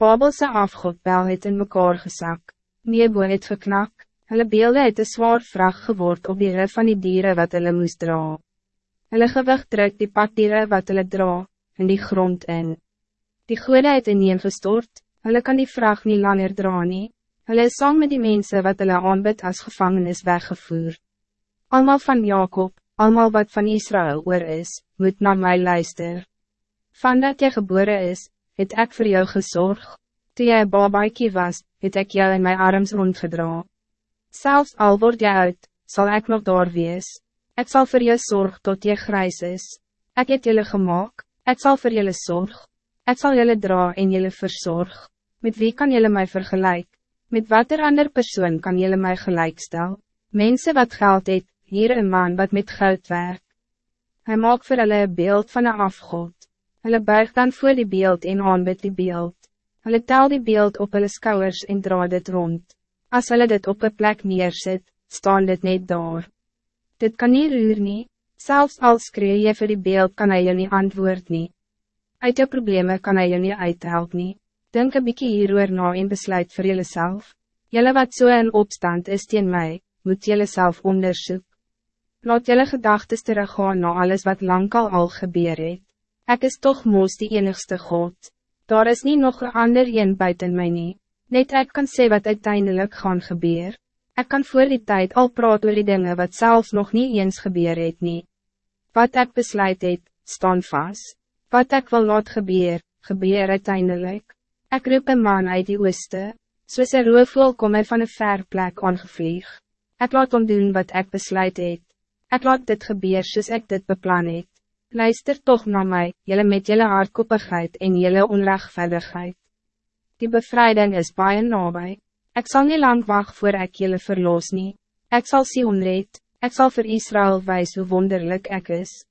Babelse afgodbel het in mekaar gesak, Nebo het geknak, hulle beelde het een zwaar vraag geword op die rug van die dieren wat hulle moest dra. Hulle gewicht druk die paddieren wat hulle dra, in die grond in. Die goede het ineen gestort, hulle kan die vraag niet langer dra nie, hulle is saam met die mensen wat hulle aanbid as gevangenis weggevoer. Almal van Jacob, almal wat van Israël oor is, moet naar mij luister. Van dat jy geboren is, het ik voor jou gezorgd. Toen jij babaikie was, het ik jou in mijn arms rondgedra. Zelfs al word jy uit, zal ik nog daar wees. Ik zal voor jou zorg tot je grijs is. Ik het jullie gemaakt, ik zal voor jullie zorg. Ik zal jullie dra en jullie verzorg. Met wie kan jullie mij vergelijken? Met wat er ander persoon kan jullie mij gelijkstel? Mensen wat geld het, hier een man wat met geld werkt. Hij maakt voor hulle een beeld van een afgod. Hulle buig dan voor die beeld en aanbid die beeld. Hulle tel die beeld op hulle skouwers en dra dit rond. As hulle dit op een plek neerzet, staan dit net daar. Dit kan niet ruur nie, selfs al skree jy vir die beeld kan hy jou nie antwoord nie. Uit jou probleme kan hy jou nie uithelp nie. Denk een bykie hieroor na en besluit vir jylle self. Jylle wat so in opstand is teen mij, moet jylle self onderzoek. Laat jylle gedagtes teruggaan na alles wat lang al al gebeur het. Ik is toch moos die enigste God. Daar is niet nog een ander een buiten mij nie. Net ik kan sê wat uiteindelijk gaan gebeur. Ik kan voor die tijd al praat oor die dingen wat zelfs nog niet eens gebeur het nie. Wat ik besluit het, staan vast. Wat ik wil laat gebeur, gebeur uiteindelijk. Ik roep een man uit die ooste, soos een roofvoel kom hy van een ver plek aangevlieg. Ik laat om doen wat ik besluit het. Ik laat dit gebeur soos ik dit beplan het. Luister toch naar mij, jullie met jullie hardkoppigheid en jullie onrechtvaardigheid. Die bevrijding is baie nabij. Ik zal niet lang wachten voor ik jullie verloos niet. Ik zal Sion red, ik zal voor Israël wijzen hoe wonderlijk ik is.